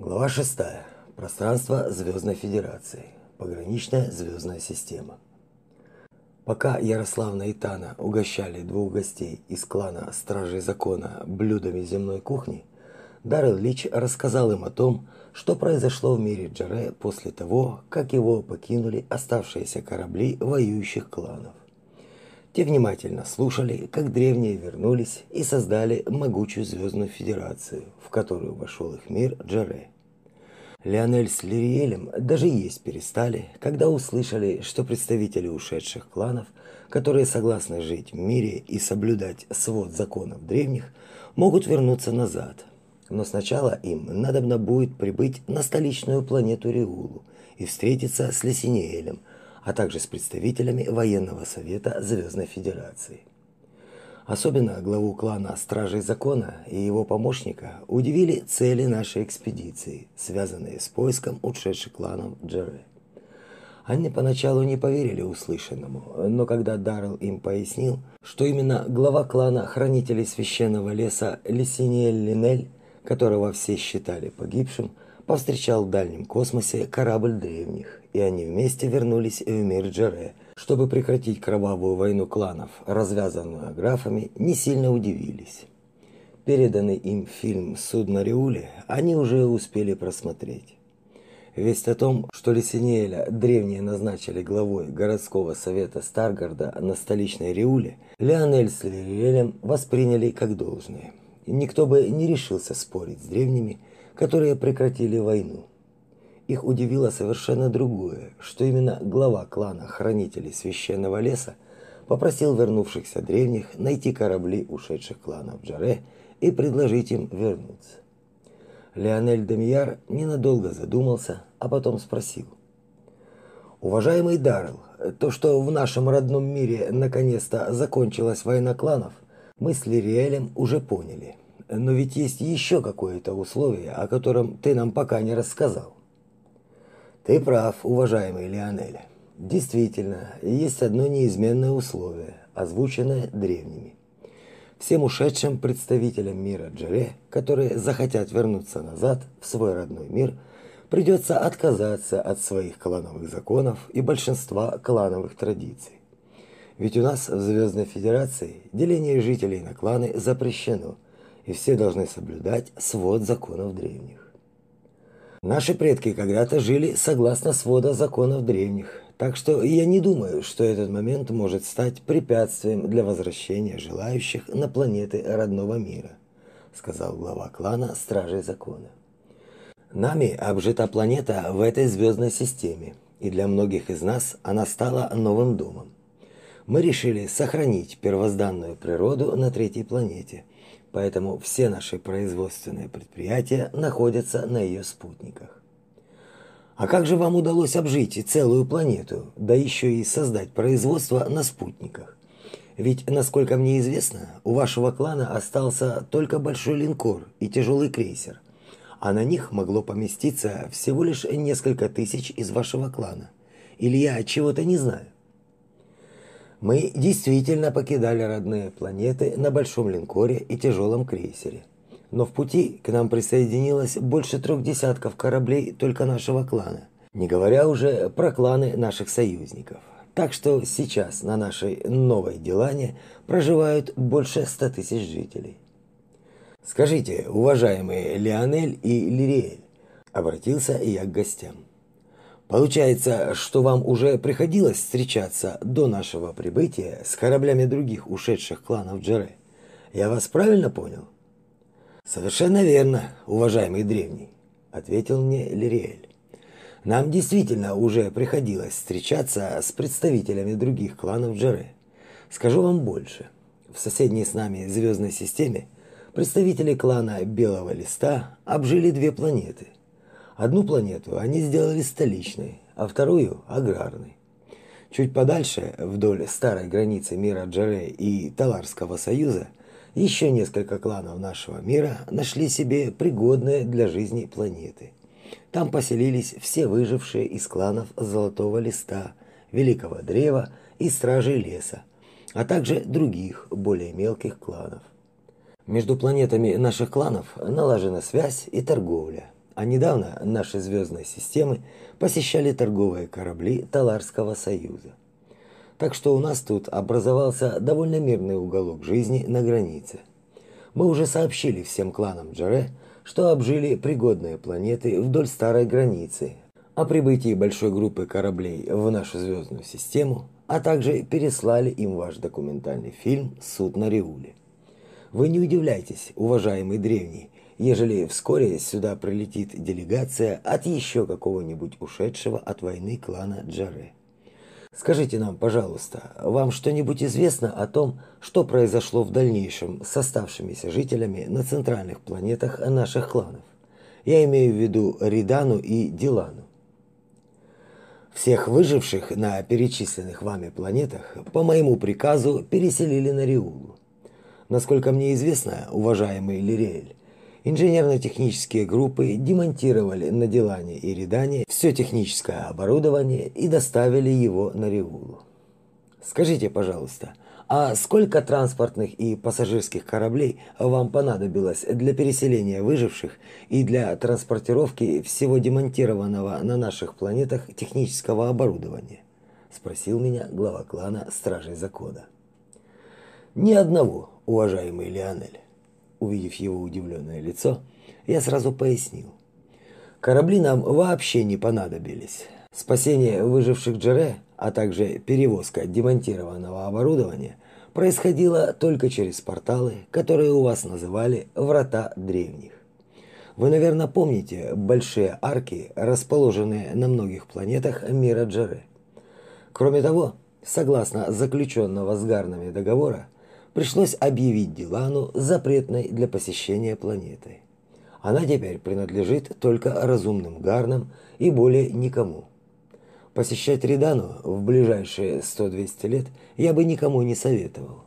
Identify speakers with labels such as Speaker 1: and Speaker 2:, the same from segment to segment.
Speaker 1: Глава 6. Пространство Звездной Федерации. Пограничная звездная система. Пока Ярославна и Тана угощали двух гостей из клана Стражей Закона блюдами земной кухни, Даррел Лич рассказал им о том, что произошло в мире Джаре после того, как его покинули оставшиеся корабли воюющих кланов. Те внимательно слушали, как древние вернулись и создали могучую звездную федерацию, в которую вошел их мир Джаре. Леонель с Лириэлем даже есть перестали, когда услышали, что представители ушедших кланов, которые согласны жить в мире и соблюдать свод законов древних, могут вернуться назад. Но сначала им надобно будет прибыть на столичную планету Риулу и встретиться с Лесинеэлем, а также с представителями военного совета Звездной Федерации. Особенно главу клана Стражей Закона и его помощника удивили цели нашей экспедиции, связанные с поиском ушедших кланов Джерри. Они поначалу не поверили услышанному, но когда Даррелл им пояснил, что именно глава клана Хранителей Священного Леса Лисиниэль Линель, которого все считали погибшим, повстречал в дальнем космосе корабль древних, и они вместе вернулись в мир Джере, чтобы прекратить кровавую войну кланов, развязанную графами, не сильно удивились. Переданный им фильм «Судно Риуле» они уже успели просмотреть. Весть о том, что Лисинеля древние назначили главой городского совета Старгарда на столичной Риуле, Леонель с Лириэлем восприняли как должное. Никто бы не решился спорить с древними, которые прекратили войну. Их удивило совершенно другое, что именно глава клана Хранителей Священного Леса попросил вернувшихся древних найти корабли ушедших кланов Джаре и предложить им вернуться. Леонель Демияр ненадолго задумался, а потом спросил. «Уважаемый Даррелл, то, что в нашем родном мире наконец-то закончилась война кланов, мы с Лириэлем уже поняли но ведь есть еще какое-то условие, о котором ты нам пока не рассказал. Ты прав, уважаемый Леонель. Действительно, есть одно неизменное условие, озвученное древними. Всем ушедшим представителям мира Джере, которые захотят вернуться назад в свой родной мир, придется отказаться от своих клановых законов и большинства клановых традиций. Ведь у нас в Звездной Федерации деление жителей на кланы запрещено – и все должны соблюдать свод законов древних. Наши предки когда-то жили согласно свода законов древних, так что я не думаю, что этот момент может стать препятствием для возвращения желающих на планеты родного мира, сказал глава клана Стражей Закона. Нами обжита планета в этой звездной системе, и для многих из нас она стала новым домом. Мы решили сохранить первозданную природу на третьей планете – поэтому все наши производственные предприятия находятся на ее спутниках. А как же вам удалось обжить целую планету, да еще и создать производство на спутниках? Ведь, насколько мне известно, у вашего клана остался только большой линкор и тяжелый крейсер, а на них могло поместиться всего лишь несколько тысяч из вашего клана. Или я чего-то не знаю? Мы действительно покидали родные планеты на большом линкоре и тяжелом крейсере. Но в пути к нам присоединилось больше трех десятков кораблей только нашего клана, не говоря уже про кланы наших союзников. Так что сейчас на нашей новой Делане проживают больше ста тысяч жителей. Скажите, уважаемые Леонель и Лириэль, обратился я к гостям. Получается, что вам уже приходилось встречаться до нашего прибытия с кораблями других ушедших кланов Джере. Я вас правильно понял? Совершенно верно, уважаемый древний, ответил мне Лириэль. Нам действительно уже приходилось встречаться с представителями других кланов Джере. Скажу вам больше. В соседней с нами звездной системе представители клана Белого Листа обжили две планеты – Одну планету они сделали столичной, а вторую – аграрной. Чуть подальше, вдоль старой границы мира Джаре и Таларского союза, еще несколько кланов нашего мира нашли себе пригодные для жизни планеты. Там поселились все выжившие из кланов Золотого Листа, Великого Древа и Стражей Леса, а также других, более мелких кланов. Между планетами наших кланов налажена связь и торговля – А недавно наши звездные системы посещали торговые корабли Таларского союза. Так что у нас тут образовался довольно мирный уголок жизни на границе. Мы уже сообщили всем кланам Джаре, что обжили пригодные планеты вдоль старой границы, о прибытии большой группы кораблей в нашу звездную систему, а также переслали им ваш документальный фильм «Суд на Риуле». Вы не удивляйтесь, уважаемый древний, ежели вскоре сюда прилетит делегация от еще какого-нибудь ушедшего от войны клана Джаре. Скажите нам, пожалуйста, вам что-нибудь известно о том, что произошло в дальнейшем с оставшимися жителями на центральных планетах наших кланов? Я имею в виду Ридану и Дилану. Всех выживших на перечисленных вами планетах по моему приказу переселили на Риулу. Насколько мне известно, уважаемый Лириэль, Инженерно-технические группы демонтировали на Дилане и Редане все техническое оборудование и доставили его на Риулу. Скажите, пожалуйста, а сколько транспортных и пассажирских кораблей вам понадобилось для переселения выживших и для транспортировки всего демонтированного на наших планетах технического оборудования? спросил меня глава клана Стражей Закона. Ни одного, уважаемый Леонель. Увидев его удивленное лицо, я сразу пояснил. Корабли нам вообще не понадобились. Спасение выживших Джере, а также перевозка демонтированного оборудования происходило только через порталы, которые у вас называли «Врата древних». Вы, наверное, помните большие арки, расположенные на многих планетах мира Джере. Кроме того, согласно заключенного с Гарнами договора, пришлось объявить Дилану запретной для посещения планеты. Она теперь принадлежит только разумным гарнам и более никому. Посещать Ридану в ближайшие 100-200 лет я бы никому не советовал.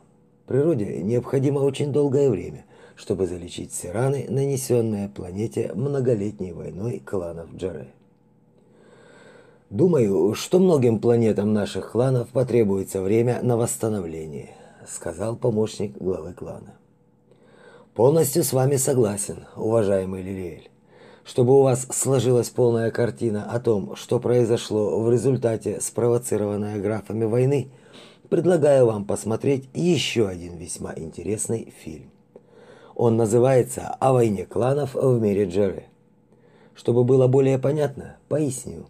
Speaker 1: Природе необходимо очень долгое время, чтобы залечить все раны, нанесенные планете многолетней войной кланов Джаре. Думаю, что многим планетам наших кланов потребуется время на восстановление – сказал помощник главы клана. Полностью с вами согласен, уважаемый Лилиэль. Чтобы у вас сложилась полная картина о том, что произошло в результате спровоцированной графами войны, предлагаю вам посмотреть еще один весьма интересный фильм. Он называется «О войне кланов в мире Джерри». Чтобы было более понятно, поясню.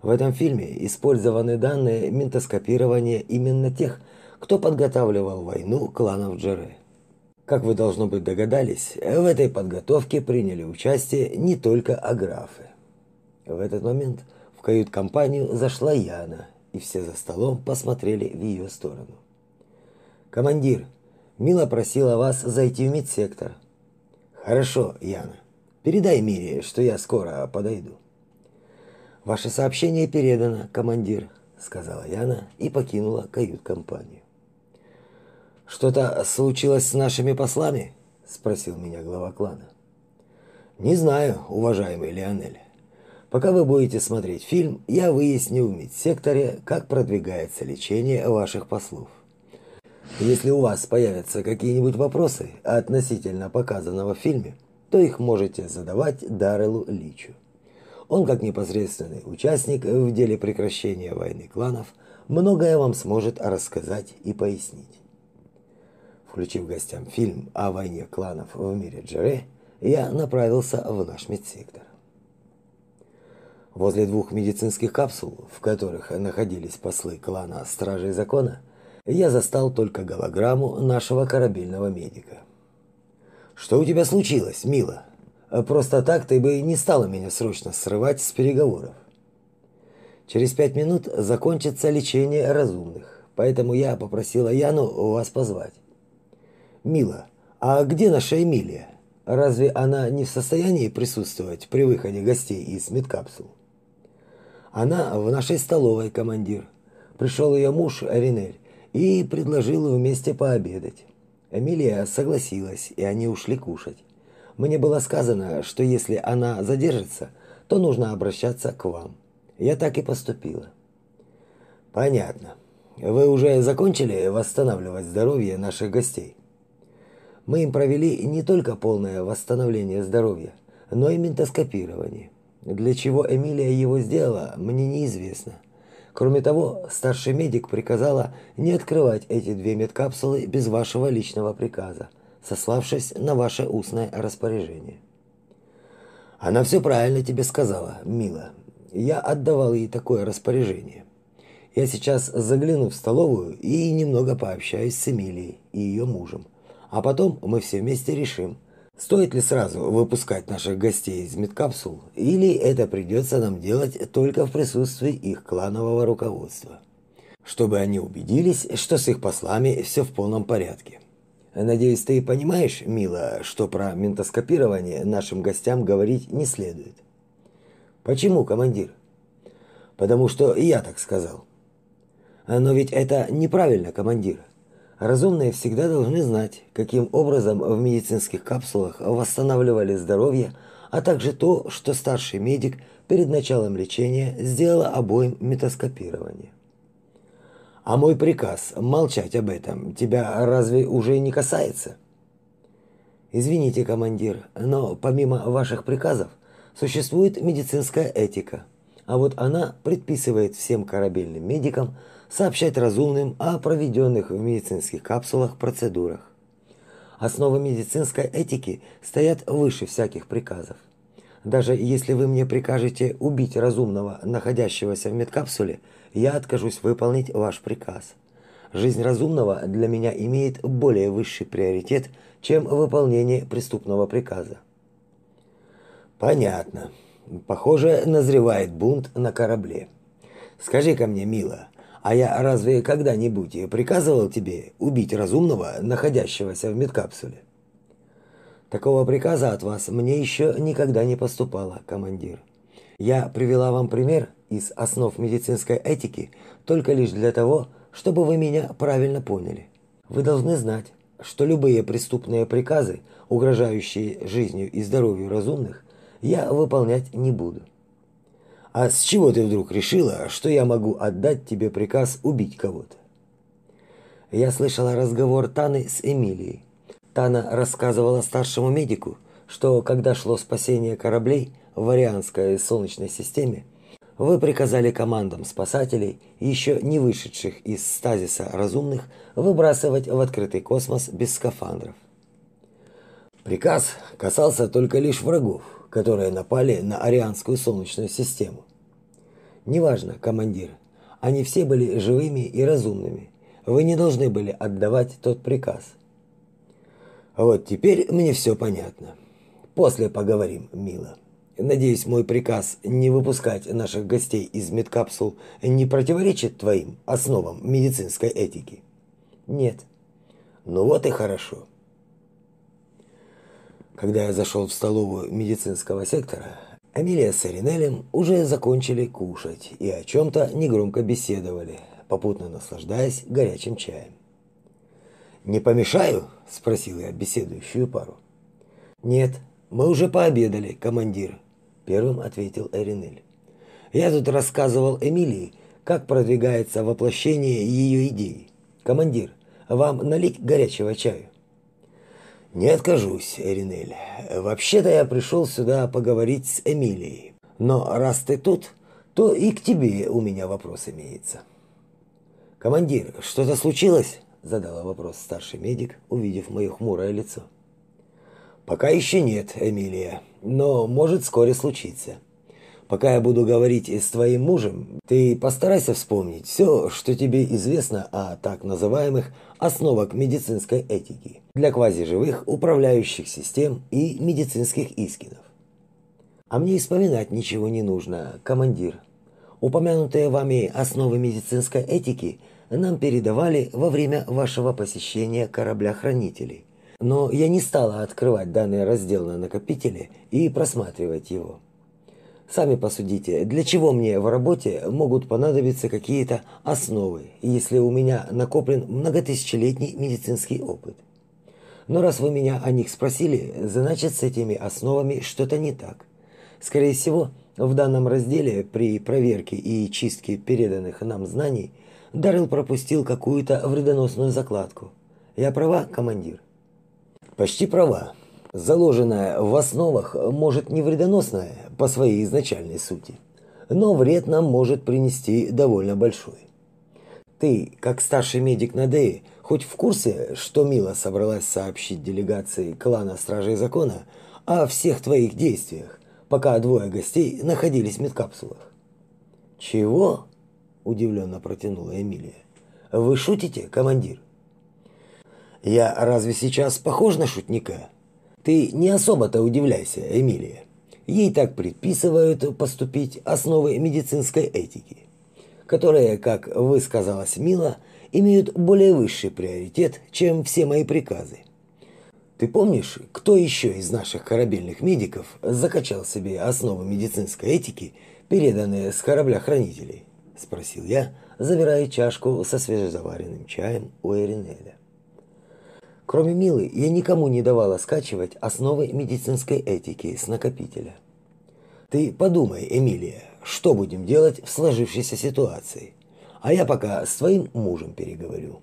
Speaker 1: В этом фильме использованы данные ментоскопирования именно тех, кто подготавливал войну кланов Джере. Как вы должно быть догадались, в этой подготовке приняли участие не только аграфы. В этот момент в кают-компанию зашла Яна, и все за столом посмотрели в ее сторону. Командир, Мила просила вас зайти в медсектор. Хорошо, Яна. Передай Мире, что я скоро подойду. Ваше сообщение передано, командир, сказала Яна и покинула кают-компанию. Что-то случилось с нашими послами? спросил меня глава клана. Не знаю, уважаемый Леонель. Пока вы будете смотреть фильм, я выясню в медсекторе, как продвигается лечение ваших послов. Если у вас появятся какие-нибудь вопросы относительно показанного в фильме, то их можете задавать Дарелу Личу. Он, как непосредственный участник в деле прекращения войны кланов, многое вам сможет рассказать и пояснить. Включив гостям фильм о войне кланов в мире Джере, я направился в наш медсектор. Возле двух медицинских капсул, в которых находились послы клана Стражей Закона, я застал только голограмму нашего корабельного медика. «Что у тебя случилось, Мила? Просто так ты бы не стала меня срочно срывать с переговоров. Через пять минут закончится лечение разумных, поэтому я попросила Яну вас позвать. Мила, а где наша Эмилия? Разве она не в состоянии присутствовать при выходе гостей из медкапсул? Она в нашей столовой, командир. Пришел ее муж Аринель и предложил вместе пообедать. Эмилия согласилась, и они ушли кушать. Мне было сказано, что если она задержится, то нужно обращаться к вам. Я так и поступила. Понятно. Вы уже закончили восстанавливать здоровье наших гостей? Мы им провели не только полное восстановление здоровья, но и ментоскопирование. Для чего Эмилия его сделала, мне неизвестно. Кроме того, старший медик приказала не открывать эти две медкапсулы без вашего личного приказа, сославшись на ваше устное распоряжение. Она все правильно тебе сказала, мила. Я отдавал ей такое распоряжение. Я сейчас загляну в столовую и немного пообщаюсь с Эмилией и ее мужем. А потом мы все вместе решим, стоит ли сразу выпускать наших гостей из медкапсул, или это придется нам делать только в присутствии их кланового руководства. Чтобы они убедились, что с их послами все в полном порядке. Надеюсь, ты понимаешь, мила, что про ментоскопирование нашим гостям говорить не следует. Почему, командир? Потому что я так сказал. Но ведь это неправильно, командир. Разумные всегда должны знать, каким образом в медицинских капсулах восстанавливали здоровье, а также то, что старший медик перед началом лечения сделал обоим метаскопирование. А мой приказ молчать об этом тебя разве уже не касается? Извините, командир, но помимо ваших приказов существует медицинская этика, а вот она предписывает всем корабельным медикам сообщать разумным о проведенных в медицинских капсулах процедурах. Основы медицинской этики стоят выше всяких приказов. Даже если вы мне прикажете убить разумного, находящегося в медкапсуле, я откажусь выполнить ваш приказ. Жизнь разумного для меня имеет более высший приоритет, чем выполнение преступного приказа. Понятно. Похоже, назревает бунт на корабле. Скажи-ка мне, мила, а я разве когда-нибудь приказывал тебе убить разумного, находящегося в медкапсуле? Такого приказа от вас мне еще никогда не поступало, командир. Я привела вам пример из основ медицинской этики только лишь для того, чтобы вы меня правильно поняли. Вы должны знать, что любые преступные приказы, угрожающие жизнью и здоровью разумных, я выполнять не буду. А с чего ты вдруг решила, что я могу отдать тебе приказ убить кого-то? Я слышала разговор Таны с Эмилией. Тана рассказывала старшему медику, что когда шло спасение кораблей в Арианской солнечной системе, вы приказали командам спасателей, еще не вышедших из стазиса разумных, выбрасывать в открытый космос без скафандров. Приказ касался только лишь врагов, которые напали на Арианскую солнечную систему. Неважно, командир, они все были живыми и разумными. Вы не должны были отдавать тот приказ. Вот теперь мне все понятно. После поговорим, мило. Надеюсь, мой приказ не выпускать наших гостей из медкапсул не противоречит твоим основам медицинской этики. Нет. Ну вот и хорошо. Когда я зашел в столовую медицинского сектора, Амелия с Эринелем уже закончили кушать и о чем-то негромко беседовали, попутно наслаждаясь горячим чаем. «Не помешаю?» – спросил я беседующую пару. «Нет, мы уже пообедали, командир», – первым ответил Эринель. «Я тут рассказывал Эмилии, как продвигается воплощение ее идей. Командир, вам налить горячего чаю?» Не откажусь, Эринель. Вообще-то я пришел сюда поговорить с Эмилией. Но раз ты тут, то и к тебе у меня вопрос имеется. Командир, что-то случилось? задала вопрос старший медик, увидев моё хмурое лицо. Пока еще нет, Эмилия, но может вскоре случиться. Пока я буду говорить с твоим мужем, ты постарайся вспомнить все, что тебе известно о так называемых основах медицинской этики для квазиживых управляющих систем и медицинских искинов. А мне вспоминать ничего не нужно, командир. Упомянутые вами основы медицинской этики нам передавали во время вашего посещения корабля-хранителей. Но я не стала открывать данный раздел на накопителе и просматривать его. Сами посудите, для чего мне в работе могут понадобиться какие-то основы, если у меня накоплен многотысячелетний медицинский опыт? Но раз вы меня о них спросили, значит с этими основами что-то не так. Скорее всего, в данном разделе при проверке и чистке переданных нам знаний Даррелл пропустил какую-то вредоносную закладку. Я права, командир? Почти права. Заложенное в основах, может не вредоносное по своей изначальной сути, но вред нам может принести довольно большой. Ты, как старший медик Надеи, хоть в курсе, что Мила собралась сообщить делегации клана Стражей Закона о всех твоих действиях, пока двое гостей находились в медкапсулах? Чего? удивленно протянула Эмилия. Вы шутите, командир? Я разве сейчас похож на шутника? Ты не особо-то удивляйся, Эмилия. Ей так предписывают поступить основы медицинской этики, которые, как высказалась Мила, имеют более высший приоритет, чем все мои приказы. Ты помнишь, кто еще из наших корабельных медиков закачал себе основы медицинской этики, переданные с корабля хранителей? спросил я, забирая чашку со свежезаваренным чаем у Эринеля. Кроме Милы, я никому не давала скачивать основы медицинской этики с накопителя. Ты подумай, Эмилия, что будем делать в сложившейся ситуации? А я пока с твоим мужем переговорю.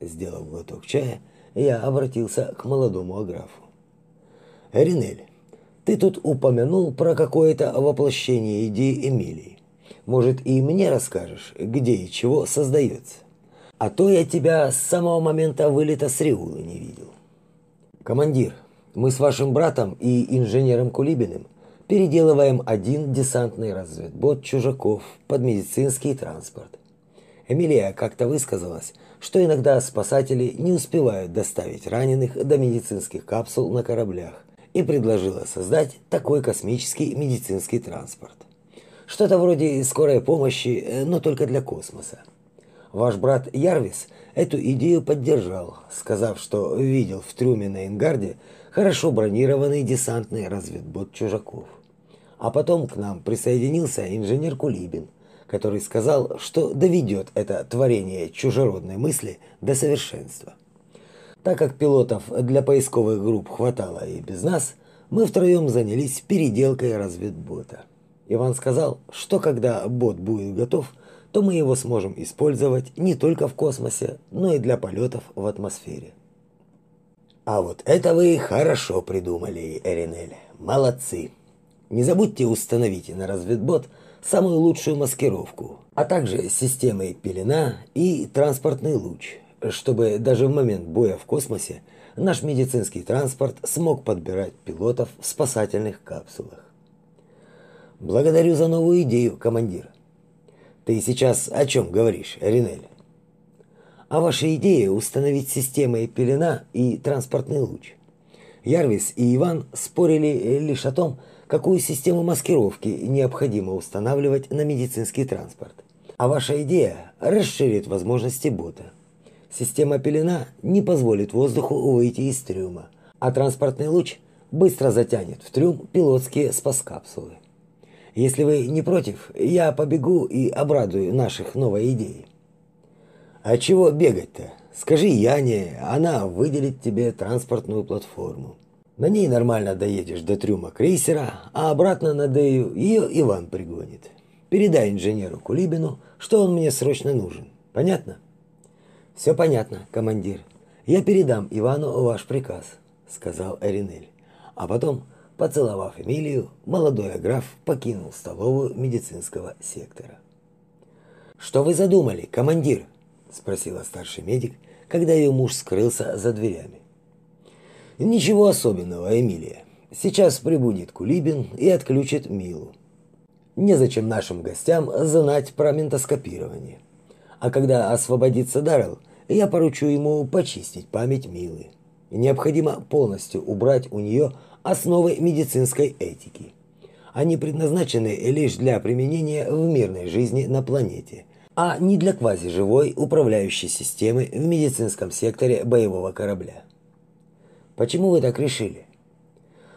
Speaker 1: Сделав глоток чая, я обратился к молодому аграфу. Эринель, ты тут упомянул про какое-то воплощение идеи Эмилии. Может, и мне расскажешь, где и чего создается? А то я тебя с самого момента вылета с Риулы не видел. Командир, мы с вашим братом и инженером Кулибиным переделываем один десантный разведбот чужаков под медицинский транспорт. Эмилия как-то высказалась, что иногда спасатели не успевают доставить раненых до медицинских капсул на кораблях и предложила создать такой космический медицинский транспорт. Что-то вроде скорой помощи, но только для космоса. Ваш брат Ярвис эту идею поддержал, сказав, что видел в трюме на Ингарде хорошо бронированный десантный разведбот чужаков. А потом к нам присоединился инженер Кулибин, который сказал, что доведет это творение чужеродной мысли до совершенства. Так как пилотов для поисковых групп хватало и без нас, мы втроем занялись переделкой разведбота. Иван сказал, что когда бот будет готов – то мы его сможем использовать не только в космосе, но и для полетов в атмосфере. А вот это вы хорошо придумали, Эринель. Молодцы. Не забудьте установить на разведбот самую лучшую маскировку, а также системы пелена и транспортный луч, чтобы даже в момент боя в космосе наш медицинский транспорт смог подбирать пилотов в спасательных капсулах. Благодарю за новую идею, командир. Ты сейчас о чем говоришь, Ринель? О вашей идее установить системы пелена и транспортный луч. Ярвис и Иван спорили лишь о том, какую систему маскировки необходимо устанавливать на медицинский транспорт. А ваша идея расширит возможности бота. Система пелена не позволит воздуху выйти из трюма, а транспортный луч быстро затянет в трюм пилотские спас-капсулы. Если вы не против, я побегу и обрадую наших новой идеей. А чего бегать-то? Скажи Яне, она выделит тебе транспортную платформу. На ней нормально доедешь до трюма крейсера, а обратно на Дею ее Иван пригонит. Передай инженеру Кулибину, что он мне срочно нужен. Понятно? Все понятно, командир. Я передам Ивану ваш приказ, сказал Эринель. А потом Поцеловав Эмилию, молодой граф покинул столовую медицинского сектора. «Что вы задумали, командир?» – спросила старший медик, когда ее муж скрылся за дверями. «Ничего особенного, Эмилия. Сейчас прибудет Кулибин и отключит Милу. Незачем нашим гостям знать про ментоскопирование. А когда освободится Даррелл, я поручу ему почистить память Милы. Необходимо полностью убрать у нее основы медицинской этики. Они предназначены лишь для применения в мирной жизни на планете, а не для квазиживой управляющей системы в медицинском секторе боевого корабля. Почему вы так решили?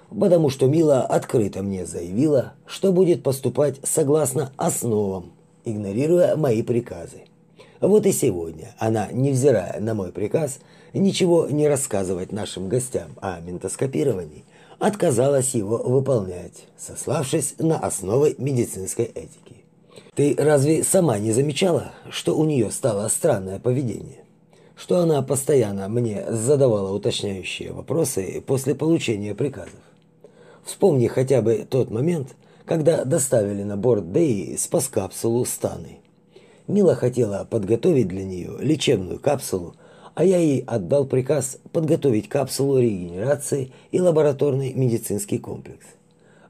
Speaker 1: Потому что Мила открыто мне заявила, что будет поступать согласно основам, игнорируя мои приказы. Вот и сегодня она, невзирая на мой приказ, ничего не рассказывать нашим гостям о ментоскопировании, отказалась его выполнять, сославшись на основы медицинской этики. Ты разве сама не замечала, что у нее стало странное поведение? что она постоянно мне задавала уточняющие вопросы после получения приказов. Вспомни хотя бы тот момент, когда доставили на борт Дэи спас-капсулу Станы. Мила хотела подготовить для нее лечебную капсулу, а я ей отдал приказ подготовить капсулу регенерации и лабораторный медицинский комплекс.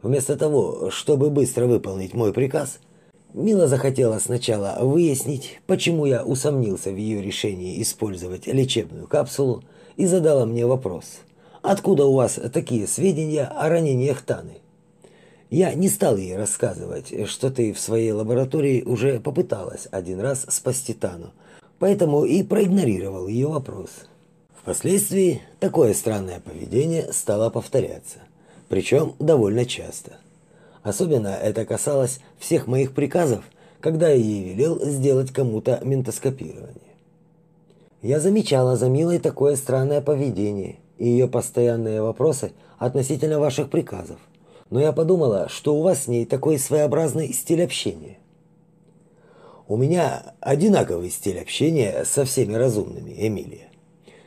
Speaker 1: Вместо того, чтобы быстро выполнить мой приказ, Мила захотела сначала выяснить, почему я усомнился в ее решении использовать лечебную капсулу, и задала мне вопрос: "Откуда у вас такие сведения о ранениях Таны?" Я не стал ей рассказывать, что ты в своей лаборатории уже попыталась один раз спасти Тану, поэтому и проигнорировал ее вопрос. Впоследствии такое странное поведение стало повторяться, причем довольно часто. Особенно это касалось всех моих приказов, когда я ей велел сделать кому-то ментоскопирование. Я замечала за Милой такое странное поведение и ее постоянные вопросы относительно ваших приказов. Но я подумала, что у вас с ней такой своеобразный стиль общения. У меня одинаковый стиль общения со всеми разумными, Эмилия.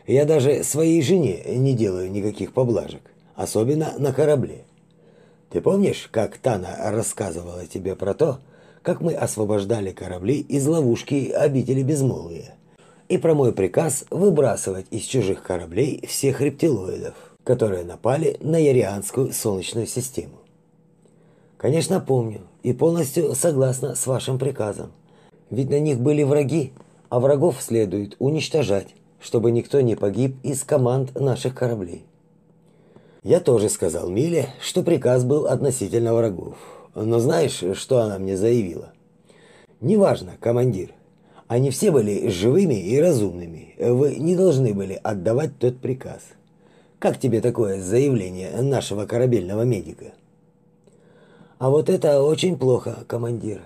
Speaker 1: Я даже своей жене не делаю никаких поблажек, особенно на корабле. Ты помнишь, как Тана рассказывала тебе про то, как мы освобождали корабли из ловушки обители безмолвия? И про мой приказ выбрасывать из чужих кораблей всех рептилоидов, которые напали на Ярианскую солнечную систему. Конечно, помню и полностью согласна с вашим приказом. Ведь на них были враги, а врагов следует уничтожать, чтобы никто не погиб из команд наших кораблей. Я тоже сказал Миле, что приказ был относительно врагов. Но знаешь, что она мне заявила? Неважно, командир. Они все были живыми и разумными. Вы не должны были отдавать тот приказ. Как тебе такое заявление нашего корабельного медика? А вот это очень плохо, командир.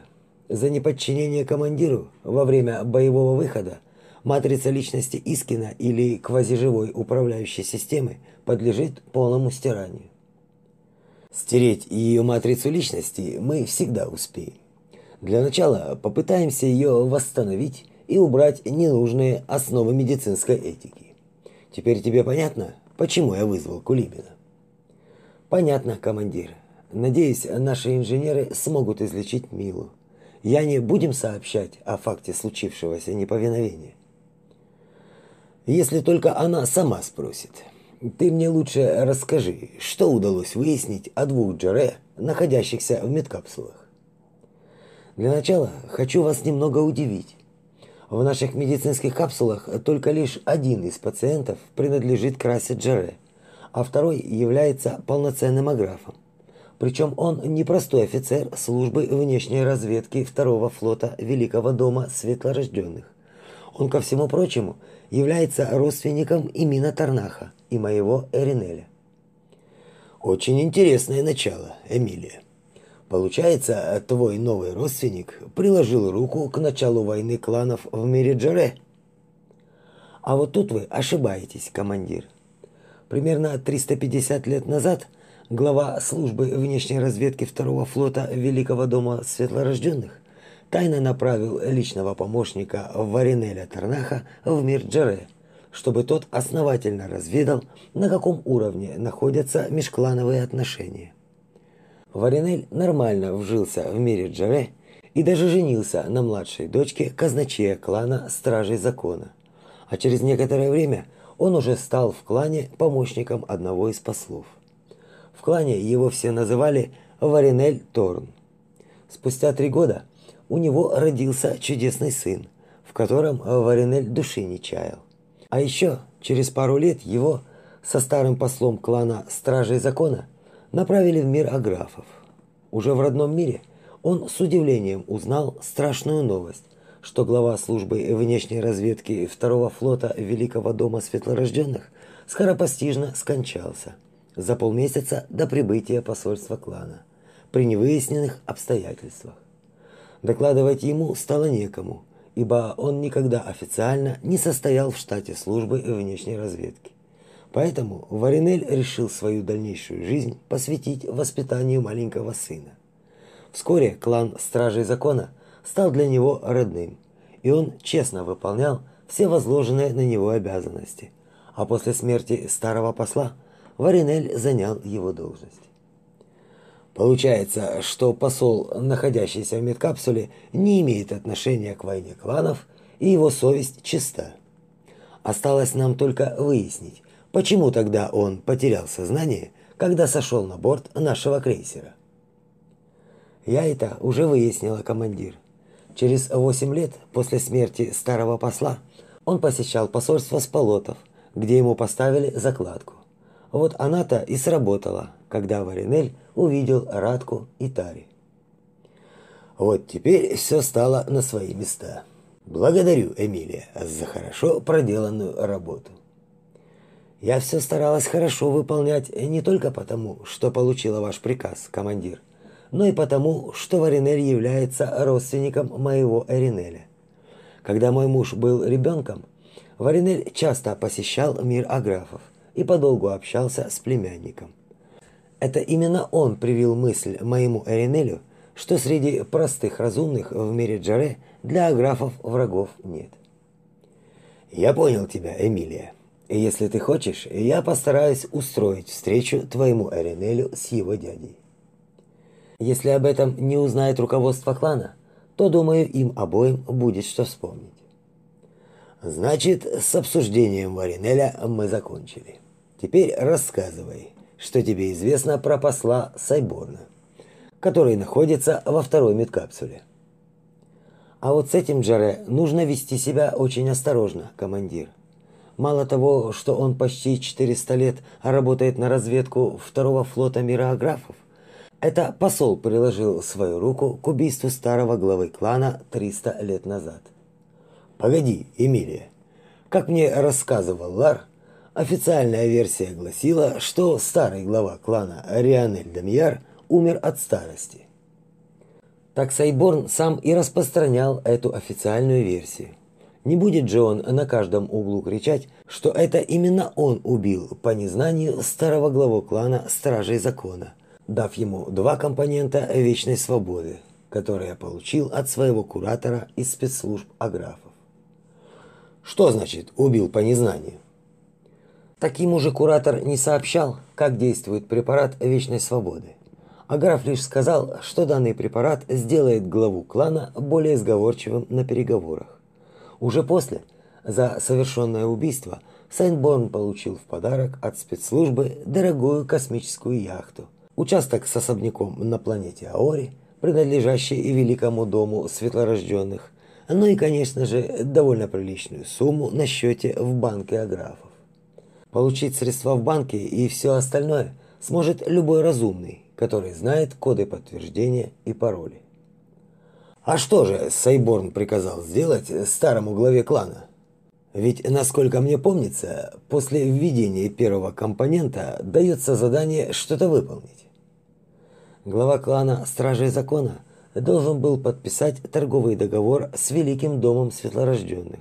Speaker 1: За неподчинение командиру во время боевого выхода матрица личности Искина или квазиживой управляющей системы подлежит полному стиранию. Стереть ее матрицу личности мы всегда успеем. Для начала попытаемся ее восстановить и убрать ненужные основы медицинской этики. Теперь тебе понятно, почему я вызвал Кулибина? Понятно, командир. Надеюсь, наши инженеры смогут излечить Милу. Я не будем сообщать о факте случившегося неповиновения. Если только она сама спросит. Ты мне лучше расскажи, что удалось выяснить о двух Джаре, находящихся в медкапсулах. Для начала хочу вас немного удивить. В наших медицинских капсулах только лишь один из пациентов принадлежит к расе Джаре, а второй является полноценным аграфом. Причем он не простой офицер службы внешней разведки второго флота Великого дома светлорожденных. Он, ко всему прочему, является родственником Имина Тарнаха и моего Эринеля. Очень интересное начало, Эмилия. Получается, твой новый родственник приложил руку к началу войны кланов в мире Джаре. А вот тут вы ошибаетесь, командир. Примерно 350 лет назад – глава службы внешней разведки второго флота Великого дома светлорожденных, тайно направил личного помощника Варинеля Тарнаха в мир Джаре, чтобы тот основательно разведал, на каком уровне находятся межклановые отношения. Варинель нормально вжился в мире Джаре и даже женился на младшей дочке казначея клана Стражей Закона. А через некоторое время он уже стал в клане помощником одного из послов. В клане его все называли Варинель Торн. Спустя три года у него родился чудесный сын, в котором Варинель души не чаял. А еще через пару лет его со старым послом клана Стражей Закона направили в мир аграфов. Уже в родном мире он с удивлением узнал страшную новость, что глава службы внешней разведки второго флота Великого дома светлорожденных скоропостижно скончался – за полмесяца до прибытия посольства клана при невыясненных обстоятельствах. Докладывать ему стало некому, ибо он никогда официально не состоял в штате службы внешней разведки. Поэтому Варинель решил свою дальнейшую жизнь посвятить воспитанию маленького сына. Вскоре клан Стражей Закона стал для него родным, и он честно выполнял все возложенные на него обязанности, а после смерти старого посла Варинель занял его должность. Получается, что посол, находящийся в медкапсуле, не имеет отношения к войне кланов, и его совесть чиста. Осталось нам только выяснить, почему тогда он потерял сознание, когда сошел на борт нашего крейсера. Я это уже выяснила, командир. Через восемь лет после смерти старого посла он посещал посольство Сполотов, где ему поставили закладку. Вот она-то и сработала, когда Варинель увидел Радку и Тари. Вот теперь все стало на свои места. Благодарю, Эмилия, за хорошо проделанную работу. Я все старалась хорошо выполнять не только потому, что получила ваш приказ, командир, но и потому, что Варинель является родственником моего Эринеля. Когда мой муж был ребенком, Варинель часто посещал мир аграфов и подолгу общался с племянником. Это именно он привил мысль моему Эринелю, что среди простых разумных в мире Джаре для аграфов врагов нет. Я понял тебя, Эмилия. И если ты хочешь, я постараюсь устроить встречу твоему Эринелю с его дядей. Если об этом не узнает руководство клана, то, думаю, им обоим будет что вспомнить. Значит, с обсуждением Варинеля мы закончили. Теперь рассказывай, что тебе известно про посла Сайборна, который находится во второй медкапсуле. А вот с этим Джаре нужно вести себя очень осторожно, командир. Мало того, что он почти 400 лет работает на разведку второго флота мироаграфов, это посол приложил свою руку к убийству старого главы клана 300 лет назад. Погоди, Эмилия. Как мне рассказывал Лар, официальная версия гласила, что старый глава клана Рианель Дамьяр умер от старости. Так Сайборн сам и распространял эту официальную версию. Не будет же он на каждом углу кричать, что это именно он убил по незнанию старого главу клана Стражей Закона, дав ему два компонента вечной свободы, которые получил от своего куратора из спецслужб аграфов. Что значит убил по незнанию? Таким уже куратор не сообщал, как действует препарат вечной свободы. Аграф лишь сказал, что данный препарат сделает главу клана более сговорчивым на переговорах. Уже после, за совершенное убийство, Сайнборн получил в подарок от спецслужбы дорогую космическую яхту – участок с особняком на планете Аори, принадлежащий великому дому светлорожденных, ну и, конечно же, довольно приличную сумму на счете в банке Аграфов. Получить средства в банке и все остальное сможет любой разумный, который знает коды подтверждения и пароли. А что же Сайборн приказал сделать старому главе клана? Ведь, насколько мне помнится, после введения первого компонента дается задание что-то выполнить. Глава клана Стражей Закона должен был подписать торговый договор с Великим Домом Светлорожденных.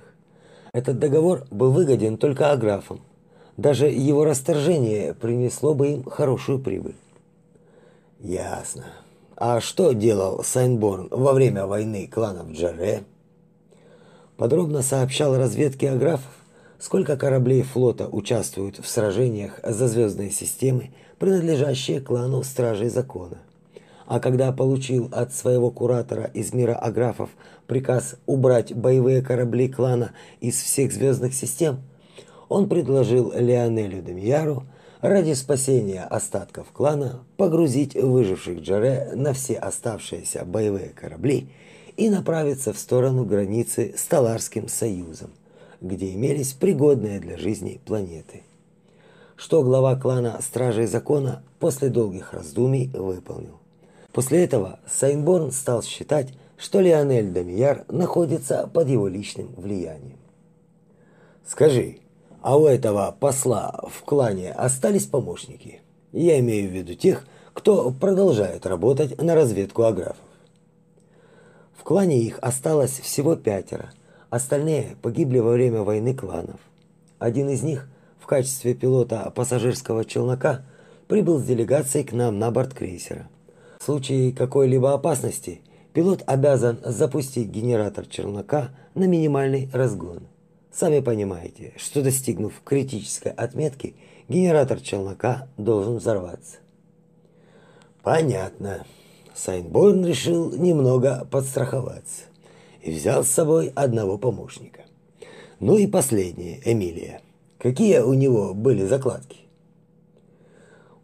Speaker 1: Этот договор был выгоден только аграфам. Даже его расторжение принесло бы им хорошую прибыль. Ясно. А что делал Сайнборн во время войны кланов Джаре? подробно сообщал разведке аграфов, сколько кораблей флота участвуют в сражениях за звездные системы, принадлежащие клану Стражей Закона. А когда получил от своего куратора из мира аграфов приказ убрать боевые корабли клана из всех звездных систем, он предложил Леонелю Демьяру ради спасения остатков клана погрузить выживших Джаре на все оставшиеся боевые корабли и направиться в сторону границы с Таларским союзом, где имелись пригодные для жизни планеты. Что глава клана Стражей Закона после долгих раздумий выполнил. После этого Сайнборн стал считать, что Леонель Дамияр находится под его личным влиянием. «Скажи, а у этого посла в клане остались помощники? Я имею в виду тех, кто продолжает работать на разведку аграфов. В клане их осталось всего пятеро. Остальные погибли во время войны кланов. Один из них в качестве пилота пассажирского челнока прибыл с делегацией к нам на борт крейсера. В случае какой-либо опасности пилот обязан запустить генератор челнока на минимальный разгон. Сами понимаете, что достигнув критической отметки, генератор челнока должен взорваться. Понятно. Сайнборн решил немного подстраховаться и взял с собой одного помощника. Ну и последнее, Эмилия. Какие у него были закладки?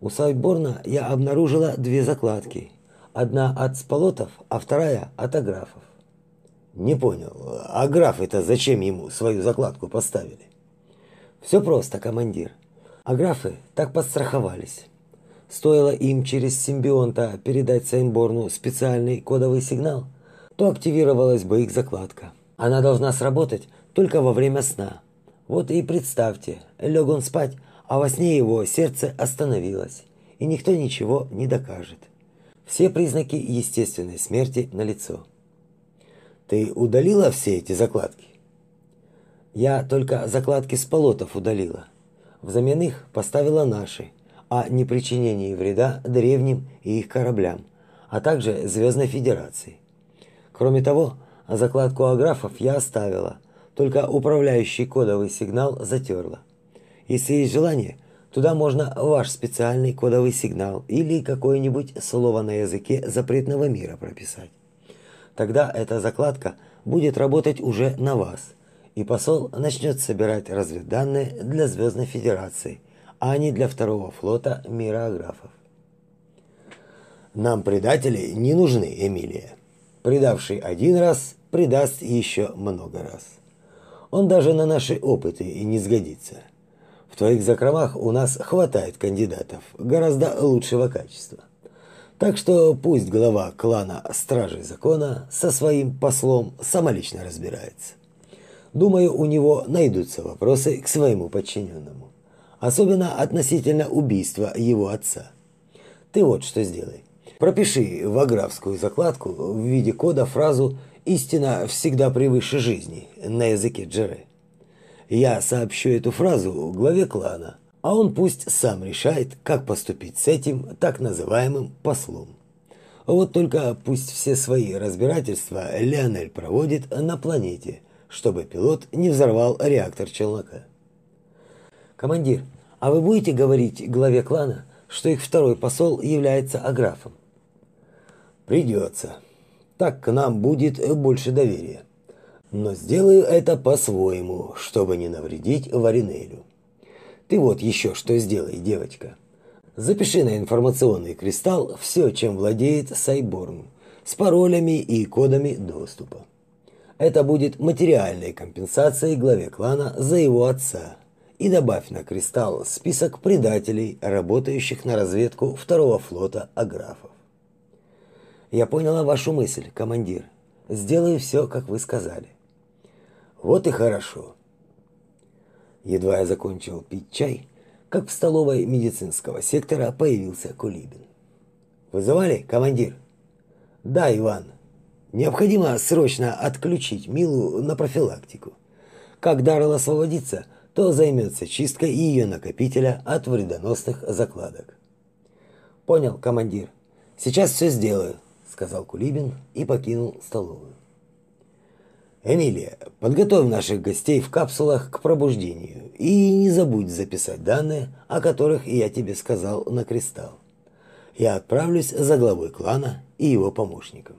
Speaker 1: У Сайнборна я обнаружила две закладки. Одна от сполотов, а вторая от аграфов. Не понял, а графы-то зачем ему свою закладку поставили? Все просто, командир. А графы так подстраховались. Стоило им через симбионта передать Сейнборну специальный кодовый сигнал, то активировалась бы их закладка. Она должна сработать только во время сна. Вот и представьте, лег он спать, а во сне его сердце остановилось, и никто ничего не докажет. Все признаки естественной смерти налицо. Ты удалила все эти закладки? Я только закладки с полотов удалила. Взамен их поставила наши, о непричинении вреда древним и их кораблям, а также Звездной Федерации. Кроме того, закладку аграфов я оставила, только управляющий кодовый сигнал затерла. Если есть желание, туда можно ваш специальный кодовый сигнал или какое-нибудь слово на языке запретного мира прописать. Тогда эта закладка будет работать уже на вас, и посол начнет собирать разведданные для Звездной Федерации, а не для второго флота мира аграфов. Нам предатели не нужны, Эмилия. Предавший один раз, предаст еще много раз. Он даже на наши опыты и не сгодится. В твоих закромах у нас хватает кандидатов гораздо лучшего качества. Так что пусть глава клана Стражей Закона со своим послом самолично разбирается. Думаю, у него найдутся вопросы к своему подчиненному. Особенно относительно убийства его отца. Ты вот что сделай. Пропиши в аграфскую закладку в виде кода фразу «Истина всегда превыше жизни» на языке Джере. Я сообщу эту фразу главе клана – а он пусть сам решает, как поступить с этим так называемым послом. Вот только пусть все свои разбирательства Леонель проводит на планете, чтобы пилот не взорвал реактор челнока. Командир, а вы будете говорить главе клана, что их второй посол является аграфом? Придется. Так к нам будет больше доверия. Но сделаю это по-своему, чтобы не навредить Варинелю. Ты вот еще что сделай, девочка. Запиши на информационный кристалл все, чем владеет Сайборн, с паролями и кодами доступа. Это будет материальной компенсацией главе клана за его отца. И добавь на кристалл список предателей, работающих на разведку второго флота аграфов. Я поняла вашу мысль, командир. Сделаю все, как вы сказали. Вот и хорошо. Едва я закончил пить чай, как в столовой медицинского сектора появился Кулибин. «Вызывали, командир?» «Да, Иван. Необходимо срочно отключить Милу на профилактику. Как Даррелл освободится, то займется чисткой ее накопителя от вредоносных закладок». «Понял, командир. Сейчас все сделаю», — сказал Кулибин и покинул столовую. Эмилия, подготовь наших гостей в капсулах к пробуждению и не забудь записать данные, о которых я тебе сказал на кристалл. Я отправлюсь за главой клана и его помощником.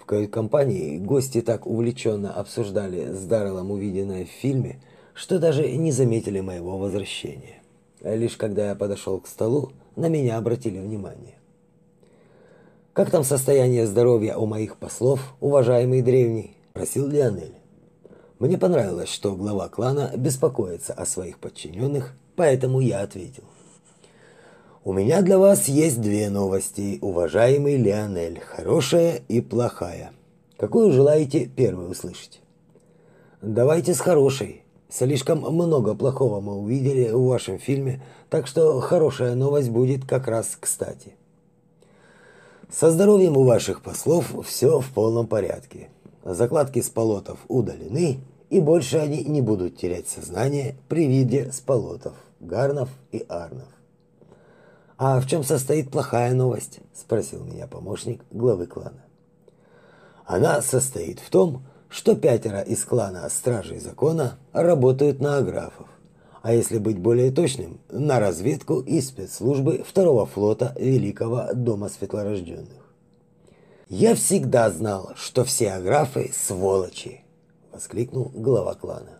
Speaker 1: В кают-компании гости так увлеченно обсуждали с Дарреллом увиденное в фильме, что даже не заметили моего возвращения. Лишь когда я подошел к столу, на меня обратили внимание. Как там состояние здоровья у моих послов, уважаемый древний? просил Леонель. Мне понравилось, что глава клана беспокоится о своих подчиненных, поэтому я ответил. У меня для вас есть две новости, уважаемый Леонель, хорошая и плохая. Какую желаете первую услышать? Давайте с хорошей. Слишком много плохого мы увидели в вашем фильме, так что хорошая новость будет как раз кстати. Со здоровьем у ваших послов все в полном порядке. Закладки с полотов удалены, и больше они не будут терять сознание при виде сполотов, гарнов и арнов. А в чем состоит плохая новость? спросил меня помощник главы клана. Она состоит в том, что пятеро из клана Стражей Закона работают на аграфов, а если быть более точным, на разведку и спецслужбы второго флота Великого Дома Светлорожденных. «Я всегда знал, что все аграфы – сволочи!» – воскликнул глава клана.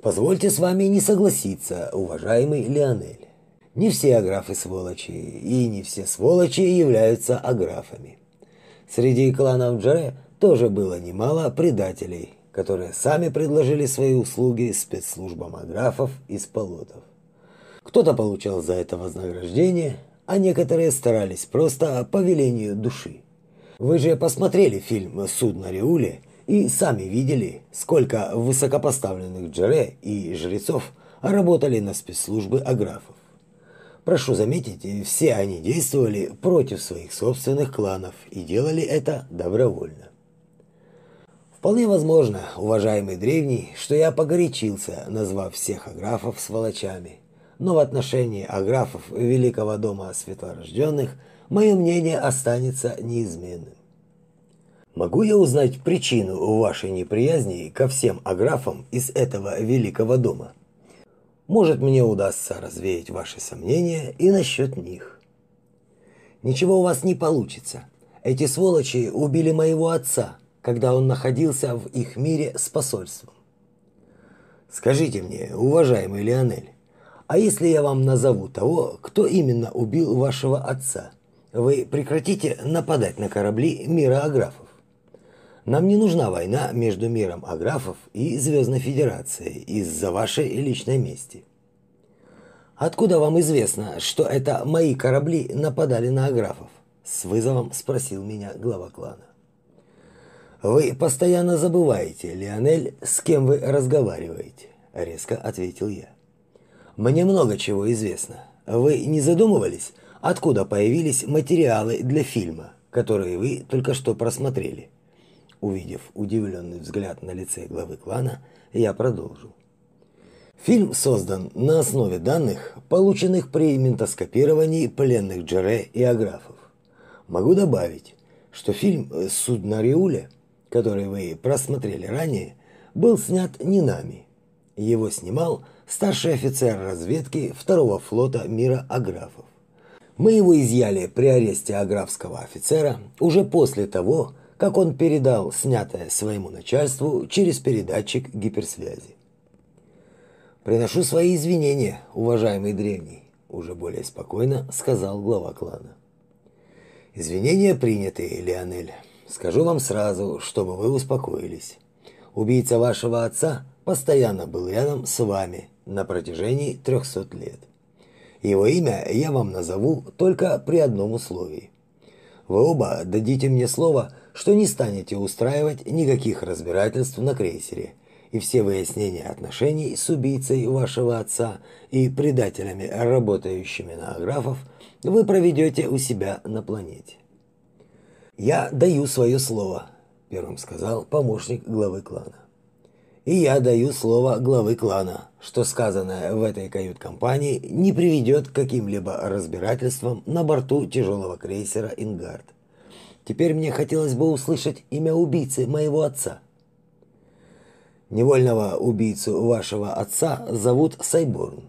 Speaker 1: «Позвольте с вами не согласиться, уважаемый Леонель. Не все аграфы сволочи, и не все сволочи являются аграфами. Среди кланов Джаре тоже было немало предателей, которые сами предложили свои услуги спецслужбам аграфов из полотов. Кто-то получал за это вознаграждение, а некоторые старались просто по велению души. Вы же посмотрели фильм «Судно Риуле» и сами видели, сколько высокопоставленных джаре и жрецов работали на спецслужбы аграфов. Прошу заметить, все они действовали против своих собственных кланов и делали это добровольно. Вполне возможно, уважаемый древний, что я погорячился, назвав всех аграфов сволочами. Но в отношении аграфов Великого дома светлорожденных мое мнение останется неизменным. Могу я узнать причину вашей неприязни ко всем аграфам из этого Великого дома? Может, мне удастся развеять ваши сомнения и насчет них. Ничего у вас не получится. Эти сволочи убили моего отца, когда он находился в их мире с посольством. Скажите мне, уважаемый Леонель, а если я вам назову того, кто именно убил вашего отца, вы прекратите нападать на корабли мира Аграфов? Нам не нужна война между миром Аграфов и Звездной Федерацией из-за вашей личной мести. Откуда вам известно, что это мои корабли нападали на Аграфов? С вызовом спросил меня глава клана. Вы постоянно забываете, Леонель, с кем вы разговариваете, резко ответил я. Мне много чего известно. Вы не задумывались, откуда появились материалы для фильма, которые вы только что просмотрели? Увидев удивленный взгляд на лице главы клана, я продолжил. Фильм создан на основе данных, полученных при ментоскопировании пленных Джере и Аграфов. Могу добавить, что фильм «Судно Риуля» который вы просмотрели ранее, был снят не нами. Его снимал старший офицер разведки второго флота мира Аграфов. Мы его изъяли при аресте аграфского офицера уже после того, как он передал снятое своему начальству через передатчик гиперсвязи. Приношу свои извинения, уважаемый древний, уже более спокойно сказал глава клана. Извинения приняты, Леонель. Скажу вам сразу, чтобы вы успокоились. Убийца вашего отца постоянно был рядом с вами на протяжении 300 лет. Его имя я вам назову только при одном условии. Вы оба дадите мне слово, что не станете устраивать никаких разбирательств на крейсере, и все выяснения отношений с убийцей вашего отца и предателями, работающими на аграфов, вы проведете у себя на планете. Я даю свое слово, первым сказал помощник главы клана. И я даю слово главы клана, что сказанное в этой кают-компании не приведет к каким-либо разбирательствам на борту тяжелого крейсера Ингард. Теперь мне хотелось бы услышать имя убийцы моего отца. Невольного убийцу вашего отца зовут Сайборн.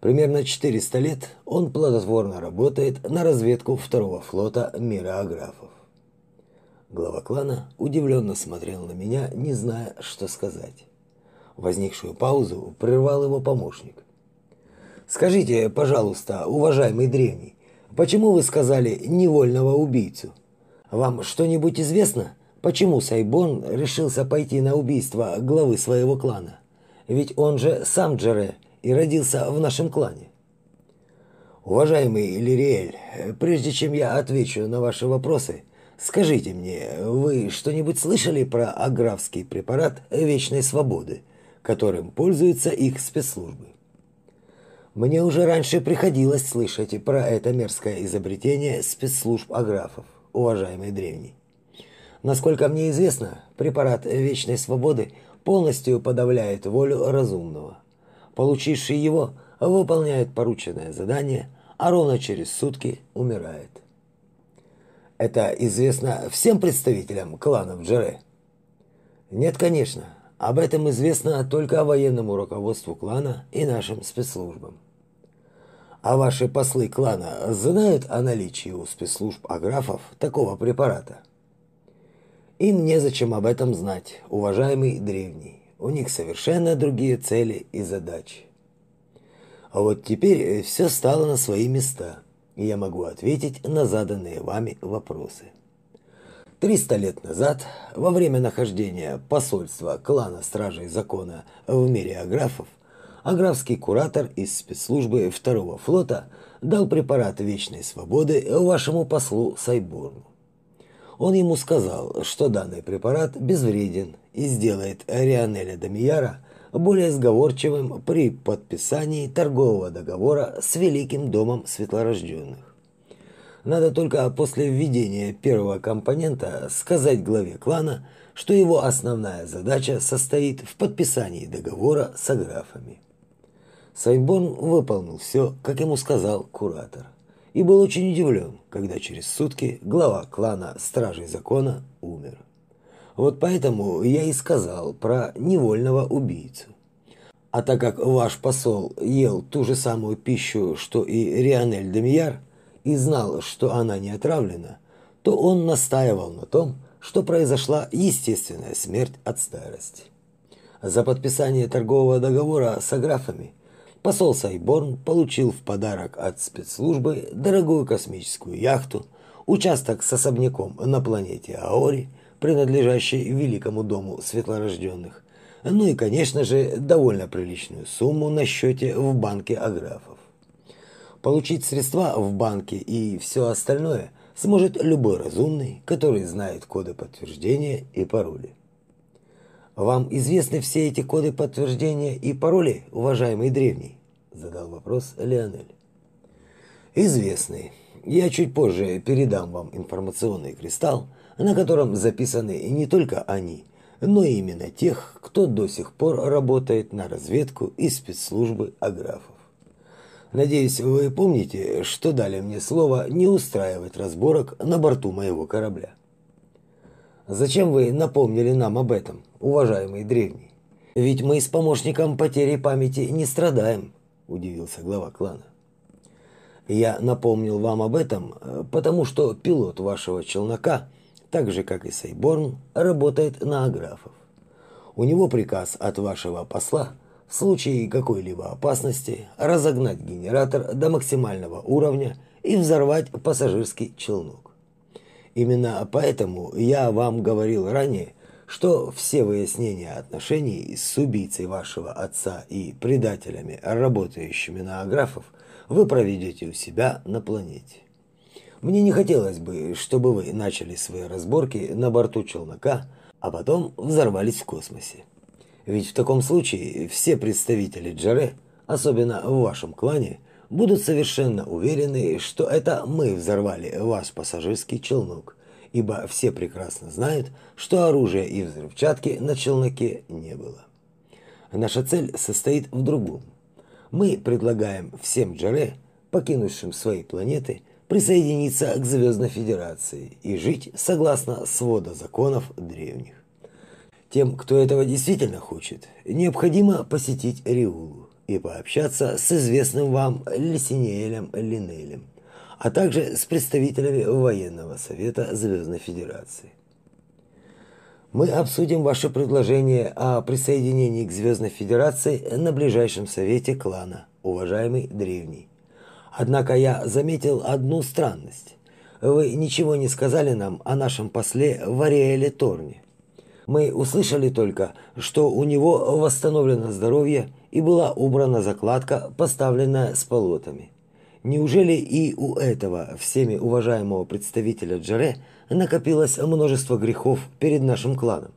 Speaker 1: Примерно 400 лет он плодотворно работает на разведку второго флота мира Аграфов. Глава клана удивленно смотрел на меня, не зная, что сказать. Возникшую паузу прервал его помощник. Скажите, пожалуйста, уважаемый древний, почему вы сказали невольного убийцу? Вам что-нибудь известно, почему Сайбон решился пойти на убийство главы своего клана? Ведь он же сам Джере и родился в нашем клане. Уважаемый Лириэль, прежде чем я отвечу на ваши вопросы, Скажите мне, вы что-нибудь слышали про аграфский препарат вечной свободы, которым пользуются их спецслужбы? Мне уже раньше приходилось слышать про это мерзкое изобретение спецслужб аграфов, уважаемый древний. Насколько мне известно, препарат вечной свободы полностью подавляет волю разумного. Получивший его выполняет порученное задание, а ровно через сутки умирает. Это известно всем представителям кланов Джере. Нет, конечно. Об этом известно только военному руководству клана и нашим спецслужбам. А ваши послы клана знают о наличии у спецслужб аграфов такого препарата? Им незачем об этом знать, уважаемый древний. У них совершенно другие цели и задачи. А вот теперь все стало на свои места, и я могу ответить на заданные вами вопросы. Триста лет назад, во время нахождения посольства клана Стражей Закона в мире аграфов, аграфский куратор из спецслужбы второго флота дал препарат вечной свободы вашему послу Сайбурну. Он ему сказал, что данный препарат безвреден и сделает Рионеля Дамияра более сговорчивым при подписании торгового договора с Великим домом светлорожденных. Надо только после введения первого компонента сказать главе клана, что его основная задача состоит в подписании договора с аграфами. Сайбон выполнил все, как ему сказал куратор, и был очень удивлен, когда через сутки глава клана Стражей Закона умер. Вот поэтому я и сказал про невольного убийцу. А так как ваш посол ел ту же самую пищу, что и Рионель Демияр, и знал, что она не отравлена, то он настаивал на том, что произошла естественная смерть от старости. За подписание торгового договора с аграфами посол Сайборн получил в подарок от спецслужбы дорогую космическую яхту, участок с особняком на планете Аори – принадлежащей Великому дому светлорожденных, ну и, конечно же, довольно приличную сумму на счете в банке Аграфов. Получить средства в банке и все остальное сможет любой разумный, который знает коды подтверждения и пароли. Вам известны все эти коды подтверждения и пароли, уважаемый древний? задал вопрос Леонель. Известны. Я чуть позже передам вам информационный кристалл, на котором записаны не только они, но и именно тех, кто до сих пор работает на разведку и спецслужбы аграфов. Надеюсь, вы помните, что дали мне слово не устраивать разборок на борту моего корабля. Зачем вы напомнили нам об этом, уважаемый древний? Ведь мы с помощником потери памяти не страдаем, удивился глава клана. Я напомнил вам об этом, э, потому что пилот вашего челнока – так же, как и Сейборн, работает на аграфов. У него приказ от вашего посла в случае какой-либо опасности разогнать генератор до максимального уровня и взорвать пассажирский челнок. Именно поэтому я вам говорил ранее, что все выяснения отношений с убийцей вашего отца и предателями, работающими на аграфов, вы проведете у себя на планете. Мне не хотелось бы, чтобы вы начали свои разборки на борту челнока, а потом взорвались в космосе. Ведь в таком случае все представители Джаре, особенно в вашем клане, будут совершенно уверены, что это мы взорвали ваш пассажирский челнок, ибо все прекрасно знают, что оружия и взрывчатки на челноке не было. Наша цель состоит в другом. Мы предлагаем всем Джаре, покинувшим свои планеты, присоединиться к Звездной Федерации и жить согласно свода законов древних. Тем, кто этого действительно хочет, необходимо посетить Риулу и пообщаться с известным вам Лисинеэлем Линелем, а также с представителями военного совета Звездной Федерации. Мы обсудим ваше предложение о присоединении к Звездной Федерации на ближайшем совете клана, уважаемый древний. Однако я заметил одну странность. Вы ничего не сказали нам о нашем после Вариэле Торне. Мы услышали только, что у него восстановлено здоровье и была убрана закладка, поставленная с полотами. Неужели и у этого всеми уважаемого представителя Джаре накопилось множество грехов перед нашим кланом?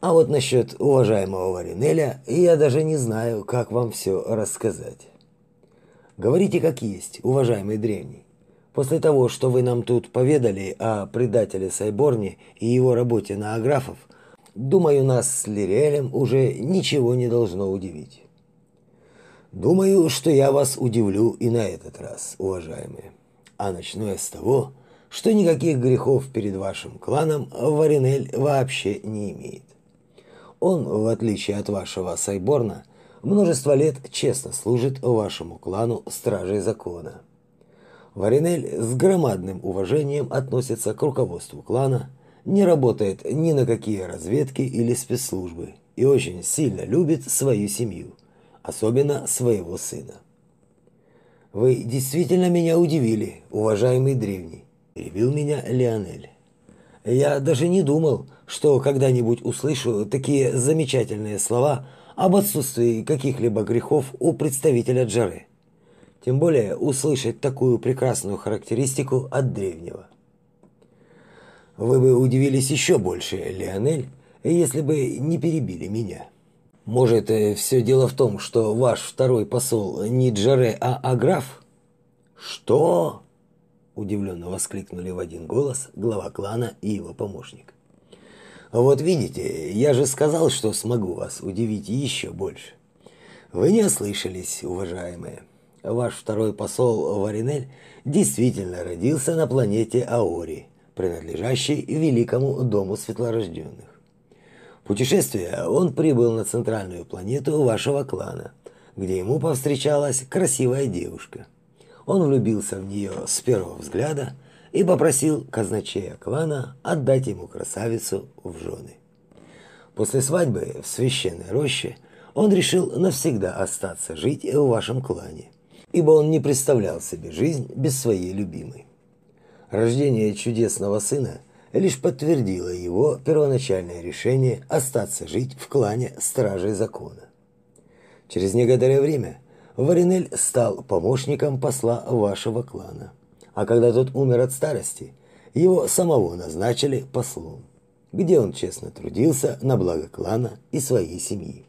Speaker 1: А вот насчет уважаемого Варинеля я даже не знаю, как вам все рассказать. Говорите как есть, уважаемый древний. После того, что вы нам тут поведали о предателе Сайборне и его работе на аграфов, думаю, нас с Лириэлем уже ничего не должно удивить. Думаю, что я вас удивлю и на этот раз, уважаемые. А начну я с того, что никаких грехов перед вашим кланом Варинель вообще не имеет. Он, в отличие от вашего Сайборна, множество лет честно служит вашему клану Стражей Закона. Варинель с громадным уважением относится к руководству клана, не работает ни на какие разведки или спецслужбы и очень сильно любит свою семью, особенно своего сына. Вы действительно меня удивили, уважаемый древний, перебил меня Леонель. Я даже не думал, что когда-нибудь услышу такие замечательные слова об отсутствии каких-либо грехов у представителя Джары. Тем более услышать такую прекрасную характеристику от древнего. Вы бы удивились еще больше, Леонель, если бы не перебили меня. Может, э, все дело в том, что ваш второй посол не Джаре, а Аграф? Что? Удивленно воскликнули в один голос глава клана и его помощник. Вот видите, я же сказал, что смогу вас удивить еще больше. Вы не ослышались, уважаемые. Ваш второй посол Варинель действительно родился на планете Аори, принадлежащей великому дому светлорожденных. Путешествие он прибыл на центральную планету вашего клана, где ему повстречалась красивая девушка. Он влюбился в нее с первого взгляда и попросил казначея клана отдать ему красавицу в жены. После свадьбы в священной роще он решил навсегда остаться жить в вашем клане, ибо он не представлял себе жизнь без своей любимой. Рождение чудесного сына лишь подтвердило его первоначальное решение остаться жить в клане Стражей Закона. Через некоторое время Варинель стал помощником посла вашего клана – а когда тот умер от старости, его самого назначили послом, где он честно трудился на благо клана и своей семьи.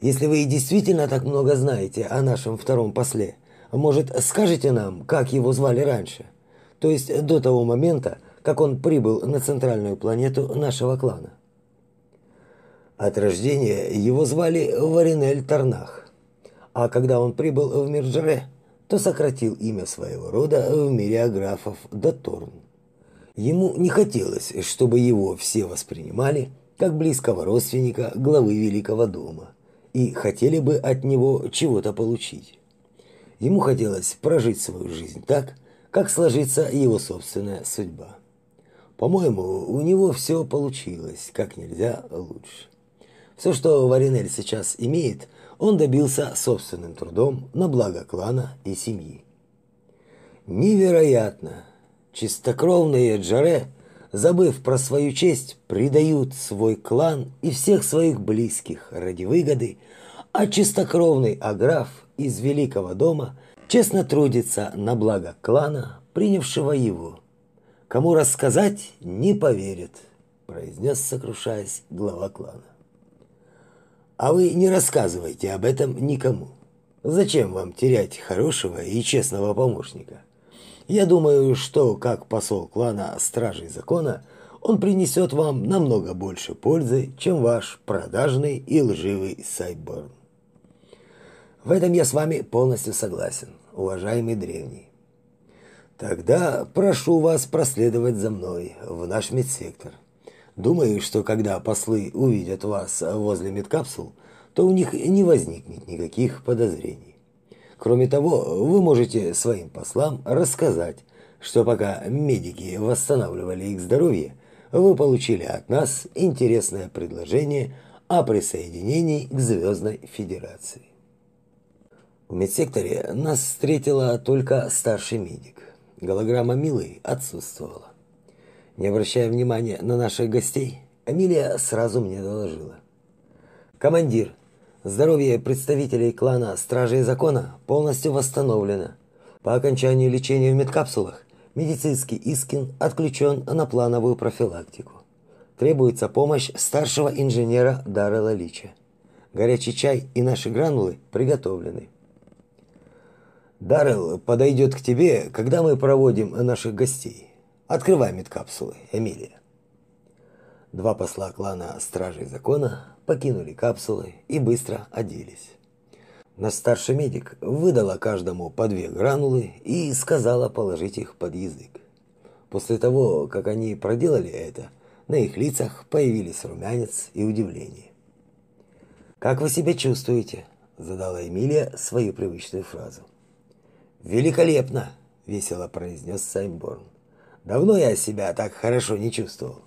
Speaker 1: Если вы действительно так много знаете о нашем втором после, может, скажете нам, как его звали раньше? То есть до того момента, как он прибыл на центральную планету нашего клана. От рождения его звали Варинель Тарнах. А когда он прибыл в Мирджаре, то сократил имя своего рода в мире аграфов до Торн. Ему не хотелось, чтобы его все воспринимали как близкого родственника главы Великого дома и хотели бы от него чего-то получить. Ему хотелось прожить свою жизнь так, как сложится его собственная судьба. По-моему, у него все получилось как нельзя лучше. Все, что Варинель сейчас имеет – он добился собственным трудом на благо клана и семьи. Невероятно! Чистокровные Джаре, забыв про свою честь, предают свой клан и всех своих близких ради выгоды, а чистокровный Аграф из Великого дома честно трудится на благо клана, принявшего его. Кому рассказать, не поверит, произнес, сокрушаясь, глава клана. А вы не рассказывайте об этом никому. Зачем вам терять хорошего и честного помощника? Я думаю, что как посол клана Стражей Закона он принесет вам намного больше пользы, чем ваш продажный и лживый Сайборн. В этом я с вами полностью согласен, уважаемый древний. Тогда прошу вас проследовать за мной в наш медсектор. Думаю, что когда послы увидят вас возле медкапсул, то у них не возникнет никаких подозрений. Кроме того, вы можете своим послам рассказать, что пока медики восстанавливали их здоровье, вы получили от нас интересное предложение о присоединении к Звездной Федерации. В медсекторе нас встретила только старший медик. Голограмма Милы отсутствовала. Не обращая внимания на наших гостей, Амилия сразу мне доложила. «Командир, здоровье представителей клана Стражей Закона полностью восстановлено. По окончании лечения в медкапсулах медицинский Искин отключен на плановую профилактику. Требуется помощь старшего инженера Даррела Лича. Горячий чай и наши гранулы приготовлены. Даррел подойдет к тебе, когда мы проводим наших гостей. Открывай медкапсулы, Эмилия. Два посла клана Стражей Закона покинули капсулы и быстро оделись. Наш старший медик выдала каждому по две гранулы и сказала положить их под язык. После того, как они проделали это, на их лицах появились румянец и удивление. «Как вы себя чувствуете?» – задала Эмилия свою привычную фразу. «Великолепно!» – весело произнес Саймборн. «Давно я себя так хорошо не чувствовал».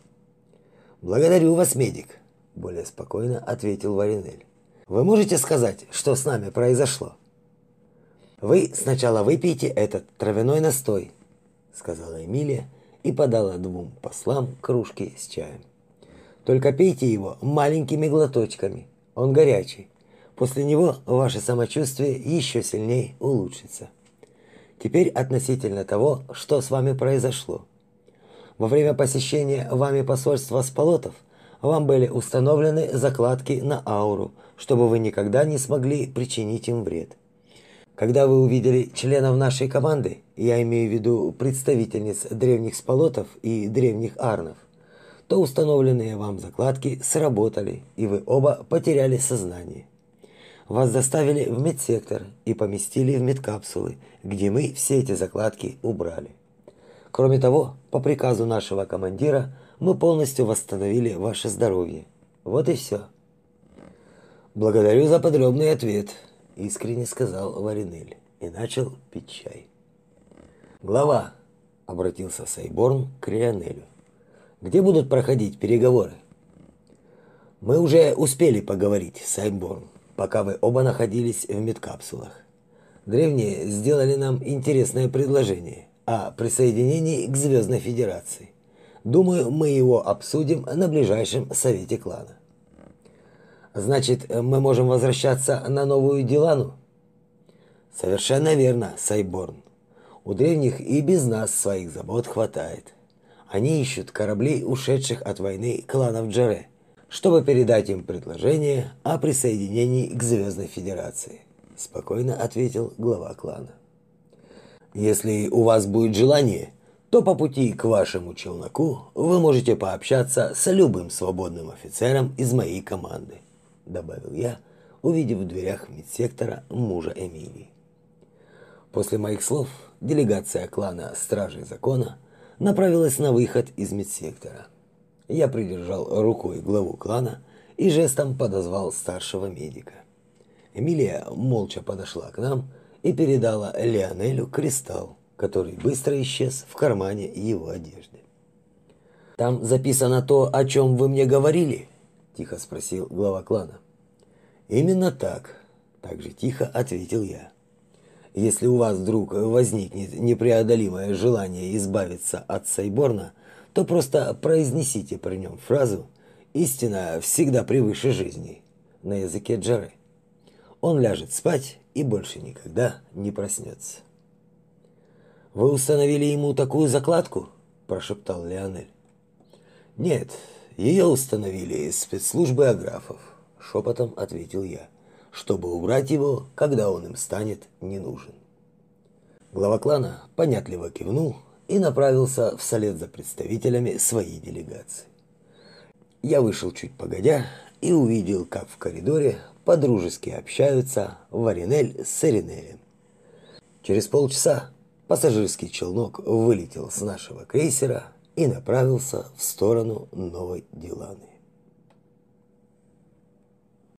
Speaker 1: «Благодарю вас, медик», – более спокойно ответил Варинель. «Вы можете сказать, что с нами произошло?» «Вы сначала выпейте этот травяной настой», – сказала Эмилия и подала двум послам кружки с чаем. «Только пейте его маленькими глоточками, он горячий. После него ваше самочувствие еще сильнее улучшится. Теперь относительно того, что с вами произошло. Во время посещения вами посольства Сполотов вам были установлены закладки на ауру, чтобы вы никогда не смогли причинить им вред. Когда вы увидели членов нашей команды, я имею в виду представительниц древних Сполотов и древних Арнов, то установленные вам закладки сработали, и вы оба потеряли сознание. Вас доставили в медсектор и поместили в медкапсулы, где мы все эти закладки убрали. Кроме того, по приказу нашего командира мы полностью восстановили ваше здоровье. Вот и все. Благодарю за подробный ответ, искренне сказал Варинель и начал пить чай. Глава обратился Сайборн к Рионелю. Где будут проходить переговоры? Мы уже успели поговорить, Сайборн, пока вы оба находились в медкапсулах. Древние сделали нам интересное предложение о присоединении к Звездной Федерации. Думаю, мы его обсудим на ближайшем совете клана. Значит, мы можем возвращаться на новую Дилану? Совершенно верно, Сайборн. У древних и без нас своих забот хватает. Они ищут корабли, ушедших от войны кланов Джаре, чтобы передать им предложение о присоединении к Звездной Федерации, спокойно ответил глава клана. Если у вас будет желание, то по пути к вашему челноку вы можете пообщаться с любым свободным офицером из моей команды, добавил я, увидев в дверях медсектора мужа Эмилии. После моих слов делегация клана Стражей Закона направилась на выход из медсектора. Я придержал рукой главу клана и жестом подозвал старшего медика. Эмилия молча подошла к нам и передала Леонелю кристалл, который быстро исчез в кармане его одежды. Там записано то, о чем вы мне говорили, тихо спросил глава клана. Именно так, так же тихо ответил я. Если у вас вдруг возникнет непреодолимое желание избавиться от Сайборна, то просто произнесите при нем фразу «Истина всегда превыше жизни» на языке Джары. Он ляжет спать и больше никогда не проснется. «Вы установили ему такую закладку?» – прошептал Леонель. «Нет, ее установили спецслужбы аграфов», – шепотом ответил я чтобы убрать его, когда он им станет не нужен. Глава клана понятливо кивнул и направился вслед за представителями своей делегации. Я вышел чуть погодя и увидел, как в коридоре подружески общаются Варинель с Эринелем. Через полчаса пассажирский челнок вылетел с нашего крейсера и направился в сторону Новой Диланы.